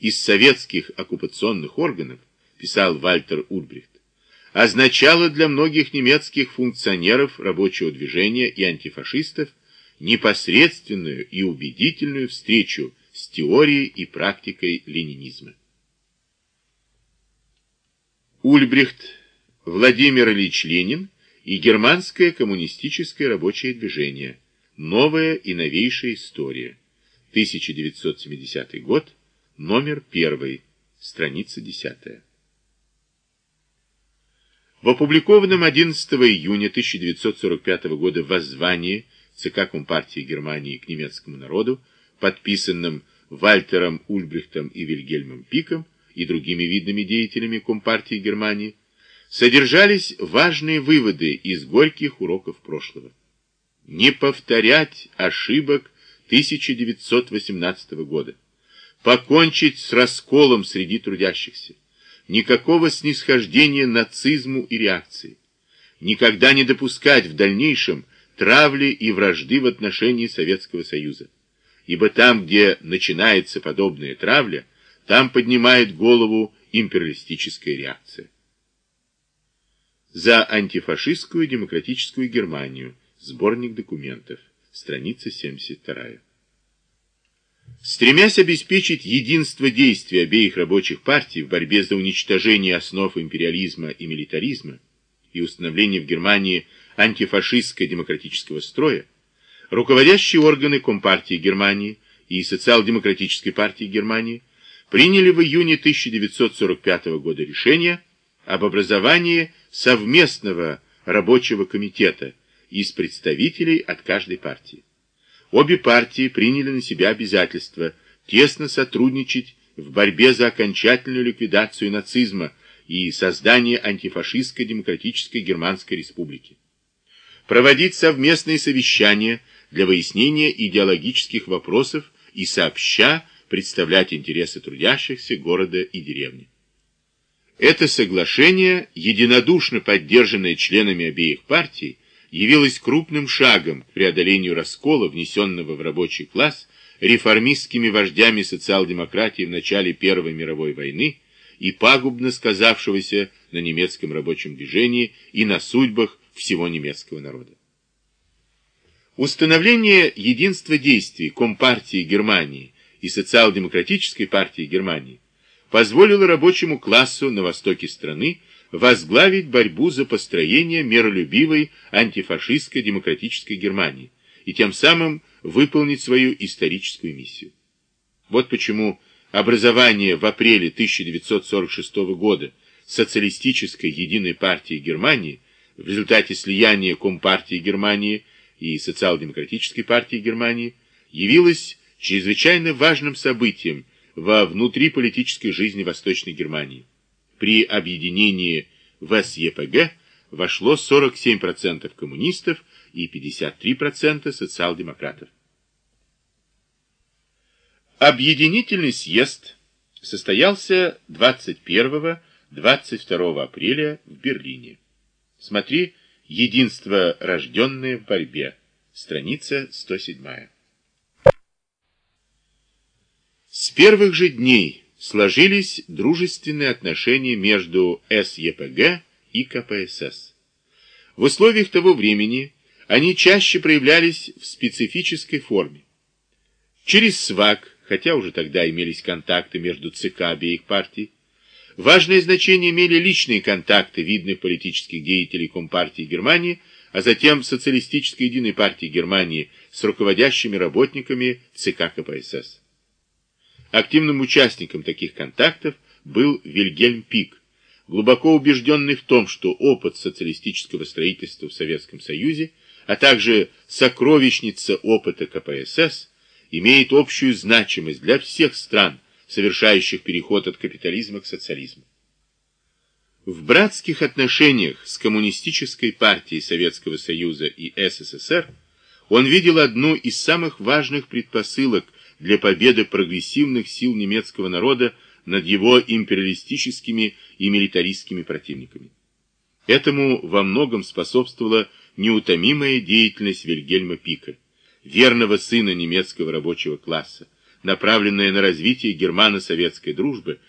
из советских оккупационных органов, писал Вальтер Ульбрихт, означало для многих немецких функционеров рабочего движения и антифашистов непосредственную и убедительную встречу с теорией и практикой ленинизма. Ульбрихт Владимир Ильич Ленин и германское коммунистическое рабочее движение. Новая и новейшая история. 1970 год, номер 1, страница 10. В опубликованном 11 июня 1945 года воззвании ЦК Компартии Германии к немецкому народу, подписанном Вальтером Ульбрихтом и Вильгельмом Пиком и другими видными деятелями Компартии Германии, содержались важные выводы из горьких уроков прошлого. Не повторять ошибок 1918 года. Покончить с расколом среди трудящихся. Никакого снисхождения нацизму и реакции. Никогда не допускать в дальнейшем травли и вражды в отношении Советского Союза. Ибо там, где начинается подобная травля, там поднимает голову империалистическая реакция. За антифашистскую демократическую Германию. Сборник документов страница 72. Стремясь обеспечить единство действий обеих рабочих партий в борьбе за уничтожение основ империализма и милитаризма и установление в Германии антифашистско-демократического строя, руководящие органы Компартии Германии и Социал-демократической партии Германии приняли в июне 1945 года решение об образовании совместного рабочего комитета из представителей от каждой партии. Обе партии приняли на себя обязательство тесно сотрудничать в борьбе за окончательную ликвидацию нацизма и создание антифашистской демократической Германской республики. Проводить совместные совещания для выяснения идеологических вопросов и сообща представлять интересы трудящихся города и деревни. Это соглашение, единодушно поддержанное членами обеих партий, явилось крупным шагом к преодолению раскола, внесенного в рабочий класс реформистскими вождями социал-демократии в начале Первой мировой войны и пагубно сказавшегося на немецком рабочем движении и на судьбах всего немецкого народа. Установление единства действий Компартии Германии и Социал-демократической партии Германии позволило рабочему классу на востоке страны возглавить борьбу за построение миролюбивой антифашистской демократической Германии и тем самым выполнить свою историческую миссию. Вот почему образование в апреле 1946 года социалистической единой партии Германии в результате слияния Компартии Германии и Социал-демократической партии Германии явилось чрезвычайно важным событием во внутриполитической жизни Восточной Германии. При объединении в СЕПГ вошло 47% коммунистов и 53% социал-демократов. Объединительный съезд состоялся 21-22 апреля в Берлине. Смотри «Единство, рожденное в борьбе», страница 107. С первых же дней сложились дружественные отношения между СЕПГ и КПСС. В условиях того времени они чаще проявлялись в специфической форме. Через СВАК, хотя уже тогда имелись контакты между ЦК обеих партий, важное значение имели личные контакты видных политических деятелей Компартии Германии, а затем Социалистической единой партии Германии с руководящими работниками ЦК КПСС. Активным участником таких контактов был Вильгельм Пик, глубоко убежденный в том, что опыт социалистического строительства в Советском Союзе, а также сокровищница опыта КПСС, имеет общую значимость для всех стран, совершающих переход от капитализма к социализму. В братских отношениях с Коммунистической партией Советского Союза и СССР он видел одну из самых важных предпосылок для победы прогрессивных сил немецкого народа над его империалистическими и милитаристскими противниками. Этому во многом способствовала неутомимая деятельность Вильгельма Пика, верного сына немецкого рабочего класса, направленная на развитие германо-советской дружбы,